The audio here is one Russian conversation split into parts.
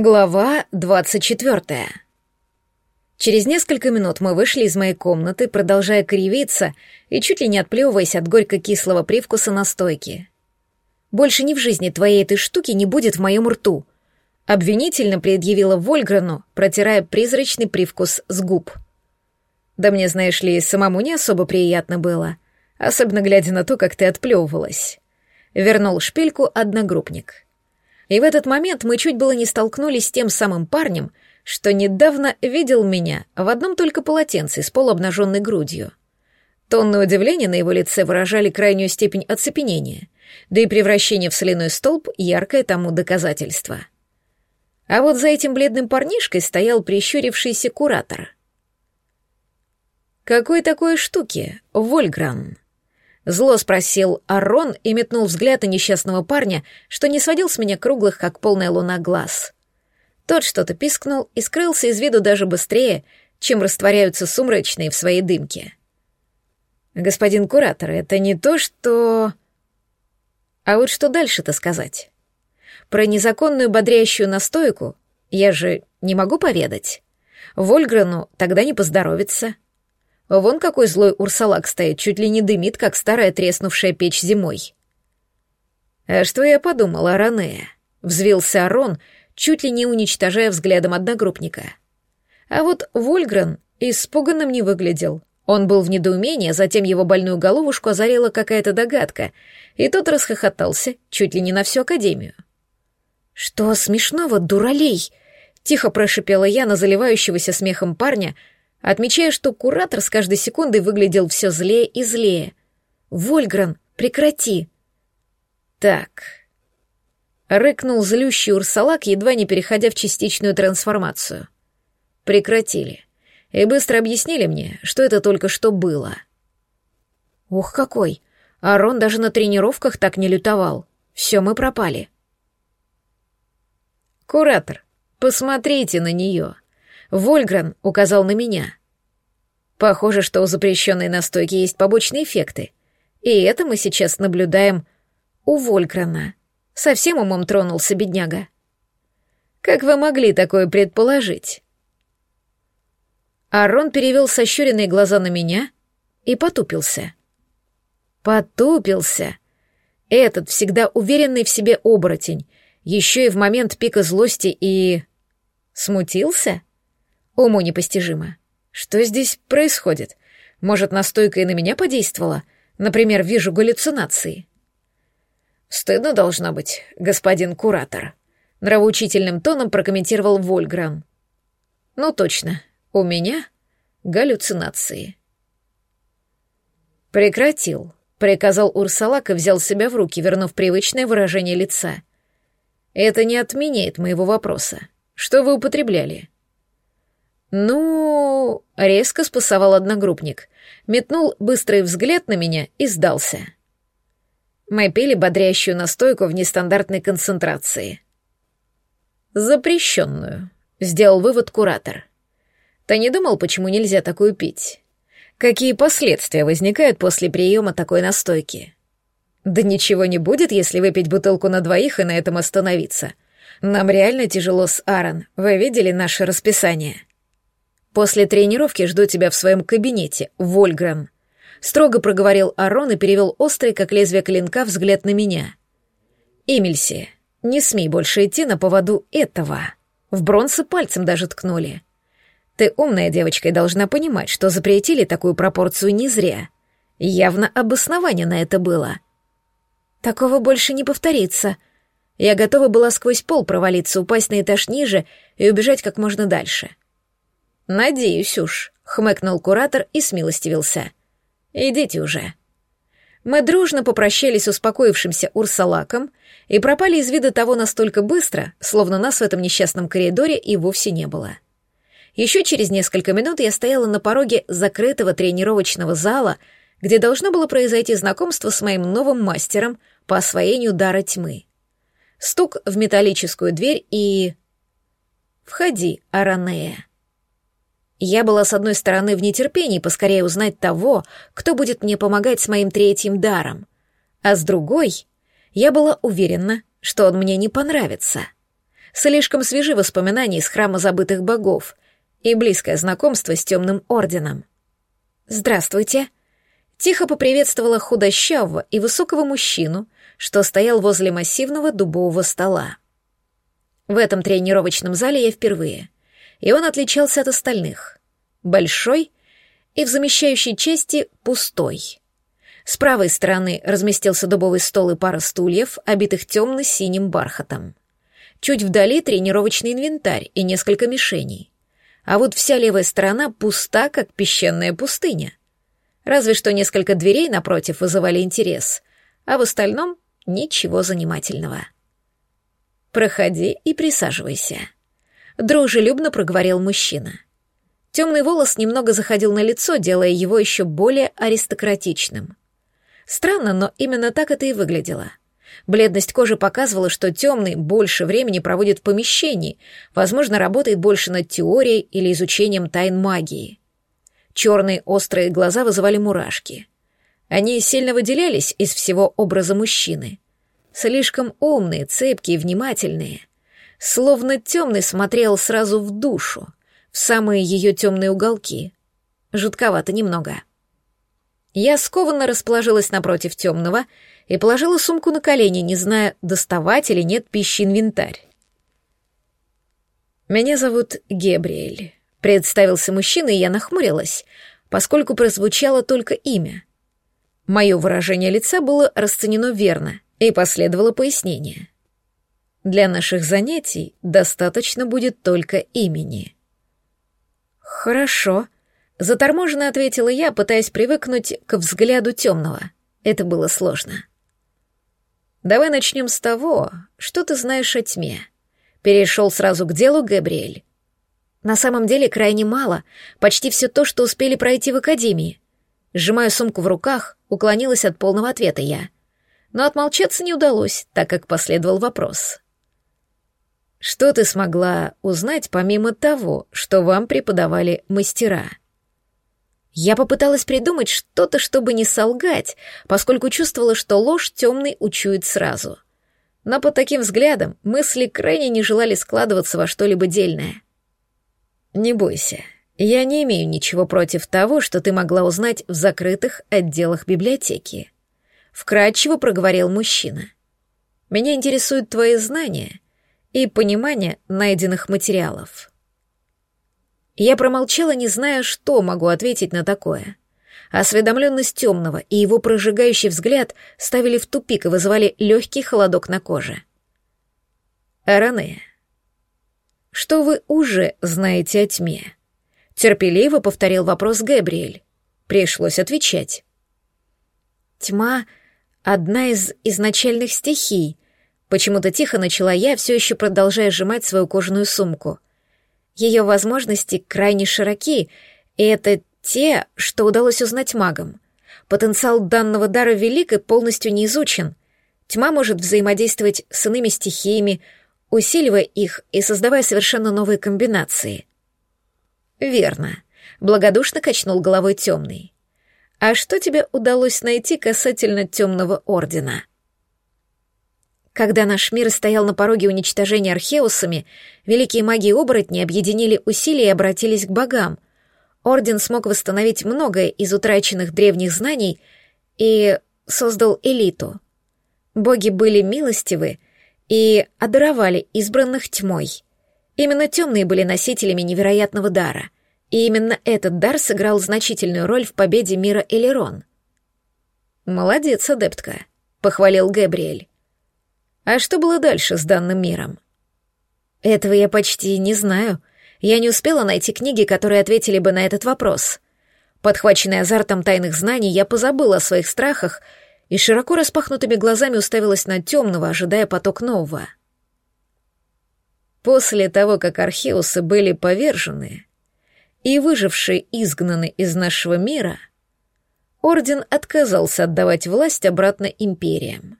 Глава двадцать четвертая. Через несколько минут мы вышли из моей комнаты, продолжая кривиться и чуть ли не отплевываясь от горько-кислого привкуса настойки. «Больше ни в жизни твоей этой штуки не будет в моем рту», обвинительно предъявила Вольграну, протирая призрачный привкус с губ. «Да мне, знаешь ли, самому не особо приятно было, особенно глядя на то, как ты отплевывалась», — вернул шпильку одногруппник. И в этот момент мы чуть было не столкнулись с тем самым парнем, что недавно видел меня в одном только полотенце с полуобнаженной грудью. Тонное удивление на его лице выражали крайнюю степень оцепенения, да и превращение в соляной столб — яркое тому доказательство. А вот за этим бледным парнишкой стоял прищурившийся куратор. «Какой такой штуки, Вольгран?» Зло спросил Арон и метнул взгляд на несчастного парня, что не сводил с меня круглых, как полная луна, глаз. Тот что-то пискнул и скрылся из виду даже быстрее, чем растворяются сумрачные в своей дымке. «Господин куратор, это не то, что...» А вот что дальше-то сказать? Про незаконную бодрящую настойку я же не могу поведать. Вольграну тогда не поздоровится. Вон какой злой урсалак стоит, чуть ли не дымит, как старая треснувшая печь зимой. «А что я подумала, Ранея?» — взвился Арон, чуть ли не уничтожая взглядом одногруппника. А вот Вольгрен испуганным не выглядел. Он был в недоумении, а затем его больную головушку озарила какая-то догадка, и тот расхохотался чуть ли не на всю академию. «Что смешного, дуралей?» — тихо прошипела я на заливающегося смехом парня — отмечая, что куратор с каждой секундой выглядел все злее и злее. «Вольгран, прекрати!» «Так...» Рыкнул злющий урсалак, едва не переходя в частичную трансформацию. Прекратили. И быстро объяснили мне, что это только что было. Ух, какой! Арон даже на тренировках так не лютовал. Все, мы пропали. Куратор, посмотрите на нее. Вольгран указал на меня. Похоже, что у запрещенной настойки есть побочные эффекты. И это мы сейчас наблюдаем у Вольграна. Совсем умом тронулся бедняга. Как вы могли такое предположить? Арон перевел сощуренные глаза на меня и потупился. Потупился. Этот всегда уверенный в себе оборотень, еще и в момент пика злости и... Смутился? Уму непостижимо. Что здесь происходит? Может, настойка и на меня подействовала? Например, вижу галлюцинации. Стыдно должно быть, господин куратор. Нравоучительным тоном прокомментировал Вольгран. Ну точно, у меня галлюцинации. Прекратил, приказал Урсалак и взял себя в руки, вернув привычное выражение лица. Это не отменяет моего вопроса. Что вы употребляли? «Ну...» — резко спасовал одногруппник. Метнул быстрый взгляд на меня и сдался. Мы пили бодрящую настойку в нестандартной концентрации. «Запрещенную», — сделал вывод куратор. «Ты не думал, почему нельзя такую пить? Какие последствия возникают после приема такой настойки?» «Да ничего не будет, если выпить бутылку на двоих и на этом остановиться. Нам реально тяжело с Аарон. Вы видели наше расписание?» После тренировки жду тебя в своем кабинете, Вольгрен. Строго проговорил Арон и перевел острый, как лезвие клинка, взгляд на меня. Эмильси, не смей больше идти на поводу этого. В бронзы пальцем даже ткнули. Ты умная девочка и должна понимать, что запретили такую пропорцию не зря. Явно обоснование на это было. Такого больше не повторится. Я готова была сквозь пол провалиться, упасть на этаж ниже и убежать как можно дальше. — «Надеюсь уж», — хмыкнул куратор и смилостивился. «Идите уже». Мы дружно попрощались с успокоившимся Урсалаком и пропали из вида того настолько быстро, словно нас в этом несчастном коридоре и вовсе не было. Еще через несколько минут я стояла на пороге закрытого тренировочного зала, где должно было произойти знакомство с моим новым мастером по освоению дара тьмы. Стук в металлическую дверь и... «Входи, Аранея». Я была, с одной стороны, в нетерпении поскорее узнать того, кто будет мне помогать с моим третьим даром, а с другой, я была уверена, что он мне не понравится. Слишком свежи воспоминания из храма забытых богов и близкое знакомство с темным орденом. «Здравствуйте!» Тихо поприветствовала худощавого и высокого мужчину, что стоял возле массивного дубового стола. В этом тренировочном зале я впервые, и он отличался от остальных. Большой и в замещающей части пустой. С правой стороны разместился дубовый стол и пара стульев, обитых темно-синим бархатом. Чуть вдали тренировочный инвентарь и несколько мишеней. А вот вся левая сторона пуста, как песчаная пустыня. Разве что несколько дверей напротив вызывали интерес, а в остальном ничего занимательного. «Проходи и присаживайся», — дружелюбно проговорил мужчина. Темный волос немного заходил на лицо, делая его еще более аристократичным. Странно, но именно так это и выглядело. Бледность кожи показывала, что темный больше времени проводит в помещении, возможно, работает больше над теорией или изучением тайн магии. Черные острые глаза вызывали мурашки. Они сильно выделялись из всего образа мужчины. Слишком умные, цепкие, внимательные. Словно темный смотрел сразу в душу, в самые ее темные уголки. Жутковато немного. Я скованно расположилась напротив темного и положила сумку на колени, не зная, доставать или нет пищи инвентарь. «Меня зовут Гебриэль», — представился мужчина, и я нахмурилась, поскольку прозвучало только имя. Мое выражение лица было расценено верно, и последовало пояснение. Для наших занятий достаточно будет только имени. «Хорошо», — заторможенно ответила я, пытаясь привыкнуть к взгляду темного. Это было сложно. «Давай начнем с того, что ты знаешь о тьме». Перешел сразу к делу Габриэль. На самом деле крайне мало, почти все то, что успели пройти в академии. Сжимая сумку в руках, уклонилась от полного ответа я. Но отмолчаться не удалось, так как последовал вопрос. «Что ты смогла узнать помимо того, что вам преподавали мастера?» Я попыталась придумать что-то, чтобы не солгать, поскольку чувствовала, что ложь темный учует сразу. Но под таким взглядом мысли крайне не желали складываться во что-либо дельное. «Не бойся, я не имею ничего против того, что ты могла узнать в закрытых отделах библиотеки», — вкратчиво проговорил мужчина. «Меня интересуют твои знания и понимание найденных материалов». Я промолчала, не зная, что могу ответить на такое. Осведомленность темного и его прожигающий взгляд ставили в тупик и вызывали легкий холодок на коже. Аране, что вы уже знаете о тьме? Терпеливо повторил вопрос Габриэль. Пришлось отвечать. Тьма — одна из изначальных стихий. Почему-то тихо начала я, все еще продолжая сжимать свою кожаную сумку — ее возможности крайне широки, и это те, что удалось узнать магам. Потенциал данного дара велик и полностью не изучен. Тьма может взаимодействовать с иными стихиями, усиливая их и создавая совершенно новые комбинации. Верно. Благодушно качнул головой темный. А что тебе удалось найти касательно темного ордена? Когда наш мир стоял на пороге уничтожения археусами, великие маги и оборотни объединили усилия и обратились к богам. Орден смог восстановить многое из утраченных древних знаний и создал элиту. Боги были милостивы и одаровали избранных тьмой. Именно темные были носителями невероятного дара, и именно этот дар сыграл значительную роль в победе мира Элерон. «Молодец, адептка», — похвалил Габриэль. А что было дальше с данным миром? Этого я почти не знаю. Я не успела найти книги, которые ответили бы на этот вопрос. Подхваченный азартом тайных знаний, я позабыла о своих страхах и широко распахнутыми глазами уставилась на темного, ожидая поток нового. После того, как археусы были повержены и выжившие изгнаны из нашего мира, Орден отказался отдавать власть обратно империям.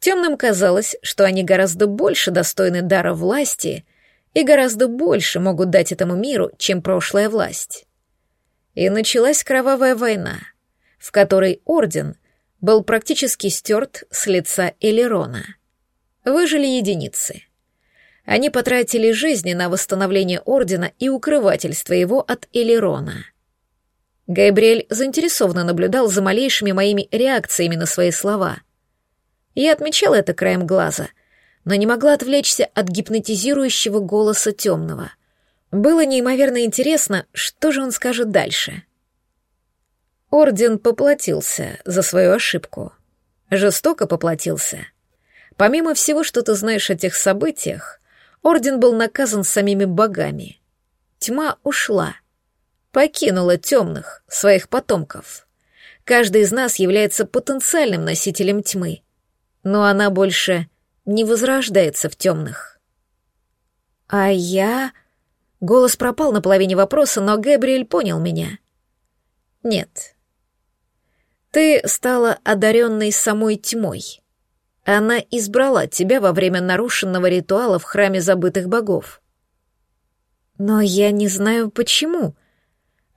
Темным казалось, что они гораздо больше достойны дара власти и гораздо больше могут дать этому миру, чем прошлая власть. И началась кровавая война, в которой Орден был практически стерт с лица Элерона. Выжили единицы. Они потратили жизни на восстановление Ордена и укрывательство его от Элерона. Габриэль заинтересованно наблюдал за малейшими моими реакциями на свои слова. Я отмечала это краем глаза, но не могла отвлечься от гипнотизирующего голоса темного. Было неимоверно интересно, что же он скажет дальше. Орден поплатился за свою ошибку. Жестоко поплатился. Помимо всего, что ты знаешь о тех событиях, Орден был наказан самими богами. Тьма ушла — покинула темных, своих потомков. Каждый из нас является потенциальным носителем тьмы, но она больше не возрождается в темных. А я... Голос пропал на половине вопроса, но Гэбриэль понял меня. Нет. Ты стала одаренной самой тьмой. Она избрала тебя во время нарушенного ритуала в храме забытых богов. Но я не знаю, почему —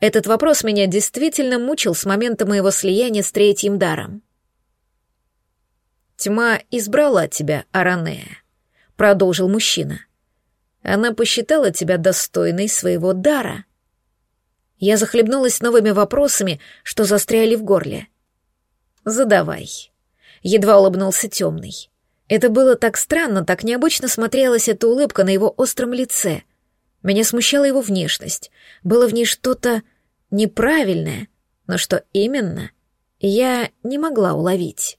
этот вопрос меня действительно мучил с момента моего слияния с третьим даром. «Тьма избрала тебя, Аранея», — продолжил мужчина. «Она посчитала тебя достойной своего дара». Я захлебнулась новыми вопросами, что застряли в горле. «Задавай», — едва улыбнулся темный. Это было так странно, так необычно смотрелась эта улыбка на его остром лице. Меня смущала его внешность. Было в ней что-то неправильное, но что именно, я не могла уловить.